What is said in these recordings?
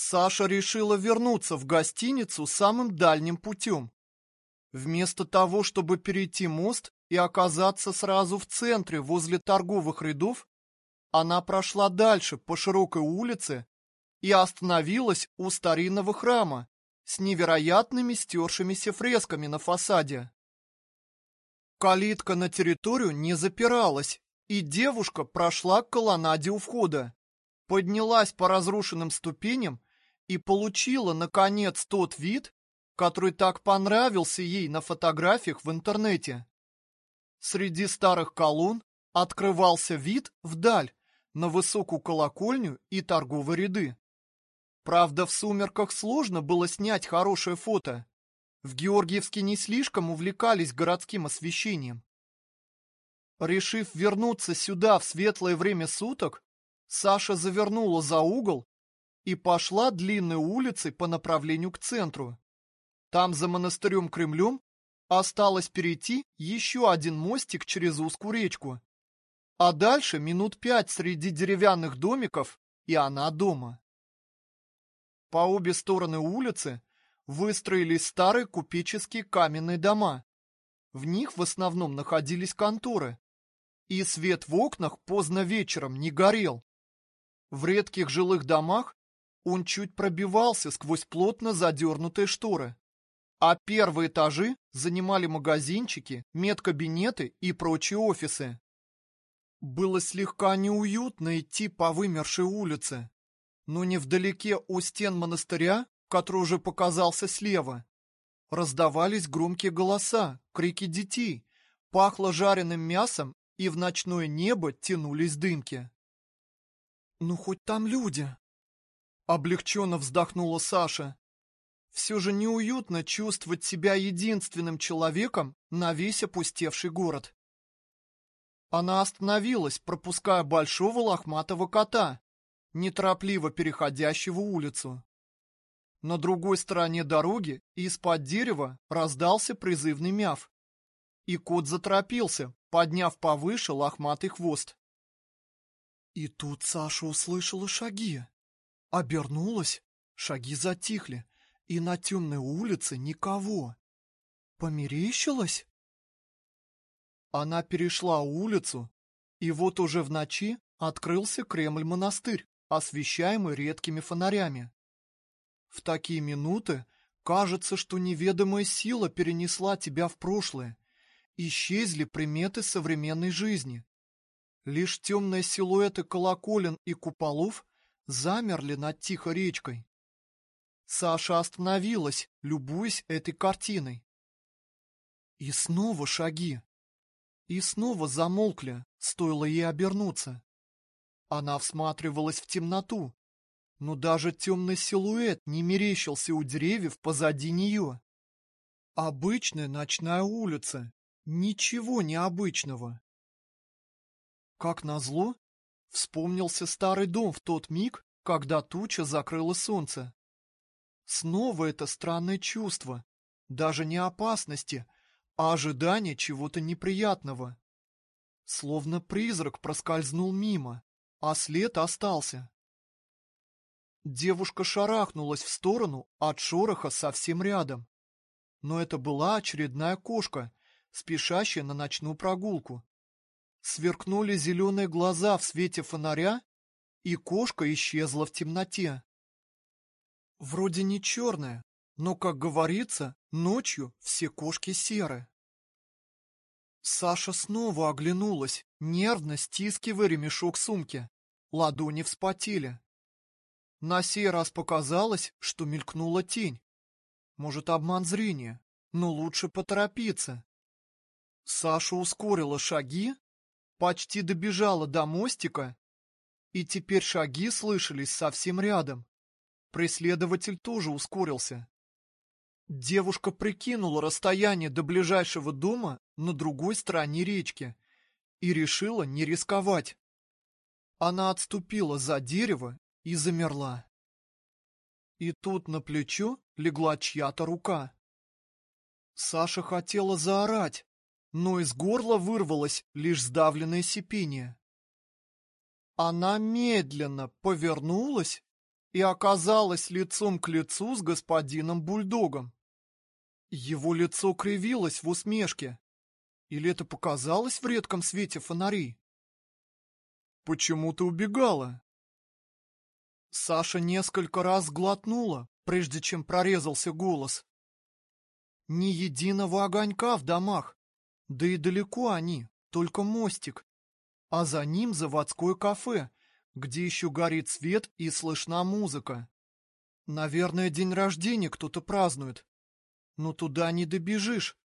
Саша решила вернуться в гостиницу самым дальним путем. Вместо того, чтобы перейти мост и оказаться сразу в центре возле торговых рядов, она прошла дальше по широкой улице и остановилась у старинного храма с невероятными стершимися фресками на фасаде. Калитка на территорию не запиралась, и девушка прошла к колоннаде у входа, поднялась по разрушенным ступеням и получила, наконец, тот вид, который так понравился ей на фотографиях в интернете. Среди старых колонн открывался вид вдаль, на высокую колокольню и торговые ряды. Правда, в сумерках сложно было снять хорошее фото. В Георгиевске не слишком увлекались городским освещением. Решив вернуться сюда в светлое время суток, Саша завернула за угол и пошла длинной улицей по направлению к центру. Там, за монастырем-Кремлем, осталось перейти еще один мостик через узкую речку. А дальше минут пять среди деревянных домиков, и она дома. По обе стороны улицы выстроились старые купеческие каменные дома. В них в основном находились конторы, и свет в окнах поздно вечером не горел. В редких жилых домах он чуть пробивался сквозь плотно задернутые шторы. А первые этажи занимали магазинчики, медкабинеты и прочие офисы. Было слегка неуютно идти по вымершей улице, но невдалеке у стен монастыря, который уже показался слева, раздавались громкие голоса, крики детей, пахло жареным мясом и в ночное небо тянулись дымки. «Ну, хоть там люди!» Облегченно вздохнула Саша. Все же неуютно чувствовать себя единственным человеком на весь опустевший город. Она остановилась, пропуская большого лохматого кота, неторопливо переходящего улицу. На другой стороне дороги из-под дерева раздался призывный мяв. И кот заторопился, подняв повыше лохматый хвост. И тут Саша услышала шаги. Обернулась, шаги затихли, и на темной улице никого. Померещилась? Она перешла улицу, и вот уже в ночи открылся Кремль-монастырь, освещаемый редкими фонарями. В такие минуты кажется, что неведомая сила перенесла тебя в прошлое. Исчезли приметы современной жизни. Лишь темные силуэты колоколен и куполов замерли над тихой речкой. Саша остановилась, любуясь этой картиной. И снова шаги. И снова замолкли, стоило ей обернуться. Она всматривалась в темноту, но даже темный силуэт не мерещился у деревьев позади нее. Обычная ночная улица, ничего необычного. Как назло, вспомнился старый дом в тот миг, когда туча закрыла солнце. Снова это странное чувство, даже не опасности, а ожидание чего-то неприятного. Словно призрак проскользнул мимо, а след остался. Девушка шарахнулась в сторону от шороха совсем рядом. Но это была очередная кошка, спешащая на ночную прогулку. Сверкнули зеленые глаза в свете фонаря, и кошка исчезла в темноте. Вроде не черная, но, как говорится, ночью все кошки серы. Саша снова оглянулась, нервно стискивая ремешок сумки. Ладони вспотели. На сей раз показалось, что мелькнула тень. Может, обман зрения, но лучше поторопиться. Саша ускорила шаги, почти добежала до мостика, и теперь шаги слышались совсем рядом. Преследователь тоже ускорился. Девушка прикинула расстояние до ближайшего дома на другой стороне речки и решила не рисковать. Она отступила за дерево и замерла. И тут на плечо легла чья-то рука. Саша хотела заорать, но из горла вырвалось лишь сдавленное сипение. Она медленно повернулась и оказалась лицом к лицу с господином Бульдогом. Его лицо кривилось в усмешке. Или это показалось в редком свете фонарей? «Почему ты убегала?» Саша несколько раз глотнула, прежде чем прорезался голос. Ни единого огонька в домах, да и далеко они, только мостик. А за ним заводское кафе, где еще горит свет и слышна музыка. Наверное, день рождения кто-то празднует. Но туда не добежишь.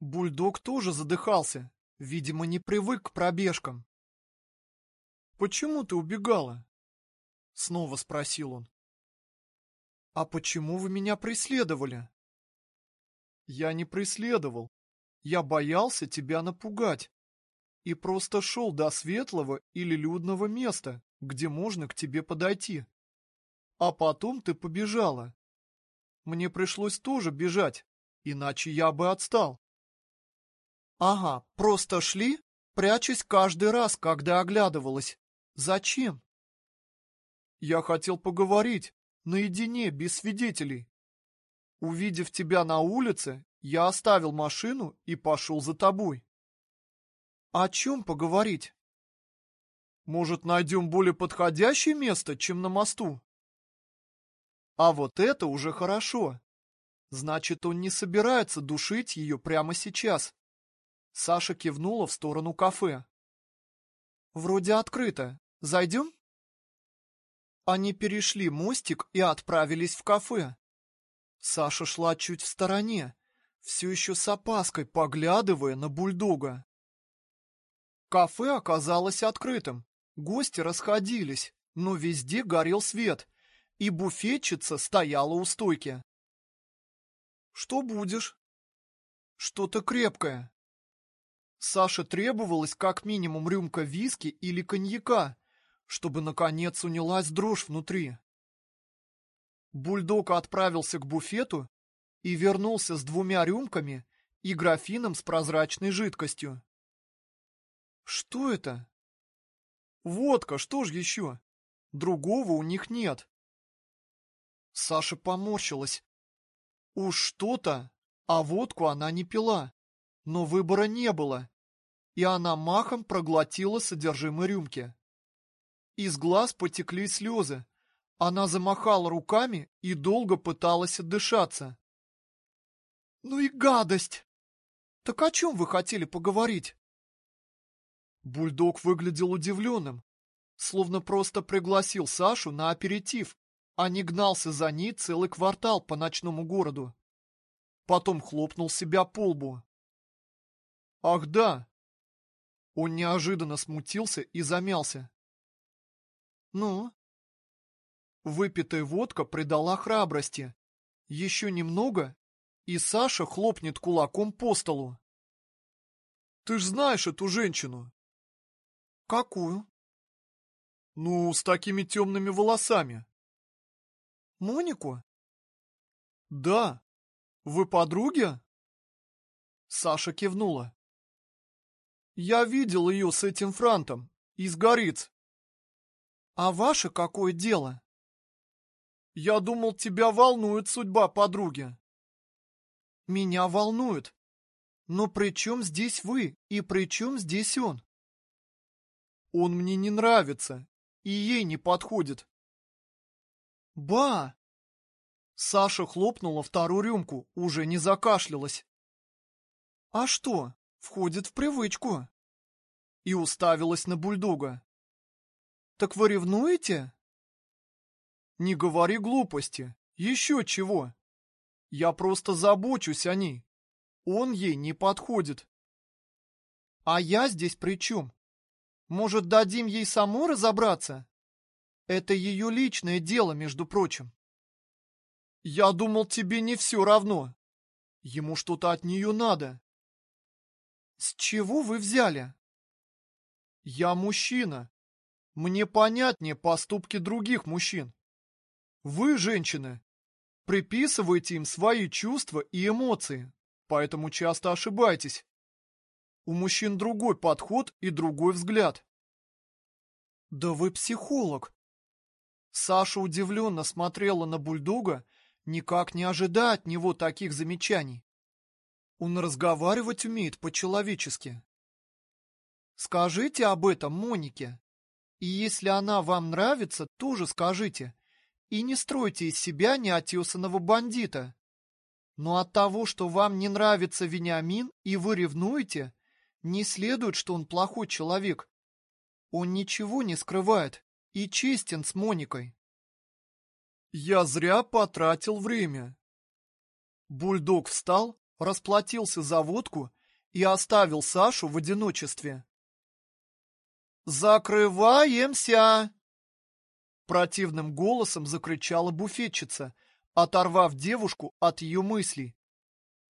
Бульдог тоже задыхался, видимо, не привык к пробежкам. «Почему ты убегала?» Снова спросил он. «А почему вы меня преследовали?» «Я не преследовал. Я боялся тебя напугать и просто шел до светлого или людного места, где можно к тебе подойти. А потом ты побежала. Мне пришлось тоже бежать, иначе я бы отстал. Ага, просто шли, прячась каждый раз, когда оглядывалась. Зачем? Я хотел поговорить, наедине, без свидетелей. Увидев тебя на улице, я оставил машину и пошел за тобой. О чем поговорить? Может, найдем более подходящее место, чем на мосту? А вот это уже хорошо. Значит, он не собирается душить ее прямо сейчас. Саша кивнула в сторону кафе. Вроде открыто. Зайдем? Они перешли мостик и отправились в кафе. Саша шла чуть в стороне, все еще с опаской поглядывая на бульдога. Кафе оказалось открытым. Гости расходились, но везде горел свет, и буфетчица стояла у стойки. «Что будешь?» «Что-то крепкое». Саше требовалось как минимум рюмка виски или коньяка, чтобы, наконец, унялась дрожь внутри. Бульдог отправился к буфету и вернулся с двумя рюмками и графином с прозрачной жидкостью. Что это? Водка, что ж еще? Другого у них нет. Саша поморщилась. Уж что-то, а водку она не пила. Но выбора не было, и она махом проглотила содержимое рюмки. Из глаз потекли слезы. Она замахала руками и долго пыталась отдышаться. «Ну и гадость! Так о чем вы хотели поговорить?» Бульдог выглядел удивленным, словно просто пригласил Сашу на аперитив, а не гнался за ней целый квартал по ночному городу. Потом хлопнул себя по лбу. «Ах да!» Он неожиданно смутился и замялся. «Ну?» Выпитая водка придала храбрости. Еще немного, и Саша хлопнет кулаком по столу. «Ты ж знаешь эту женщину!» Какую? Ну, с такими темными волосами. Монику? Да. Вы подруги? Саша кивнула. Я видел ее с этим франтом, из Гориц. А ваше какое дело? Я думал, тебя волнует судьба подруги. Меня волнует. Но при чем здесь вы и при чем здесь он? Он мне не нравится, и ей не подходит. Ба! Саша хлопнула вторую рюмку, уже не закашлялась. А что, входит в привычку? И уставилась на бульдога. Так вы ревнуете? Не говори глупости, еще чего. Я просто забочусь о ней. Он ей не подходит. А я здесь при чем? Может, дадим ей саму разобраться? Это ее личное дело, между прочим. Я думал, тебе не все равно. Ему что-то от нее надо. С чего вы взяли? Я мужчина. Мне понятнее поступки других мужчин. Вы, женщины, приписываете им свои чувства и эмоции, поэтому часто ошибаетесь. У мужчин другой подход и другой взгляд. Да вы психолог. Саша удивленно смотрела на бульдога, никак не ожидая от него таких замечаний. Он разговаривать умеет по-человечески. Скажите об этом Монике. И если она вам нравится, тоже скажите. И не стройте из себя неотесанного бандита. Но от того, что вам не нравится Вениамин и вы ревнуете, не следует, что он плохой человек. Он ничего не скрывает и честен с Моникой. Я зря потратил время. Бульдог встал, расплатился за водку и оставил Сашу в одиночестве. «Закрываемся!» Противным голосом закричала буфетчица, оторвав девушку от ее мыслей.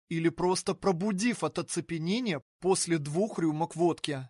Или просто пробудив от оцепенения после двух рюмок водки.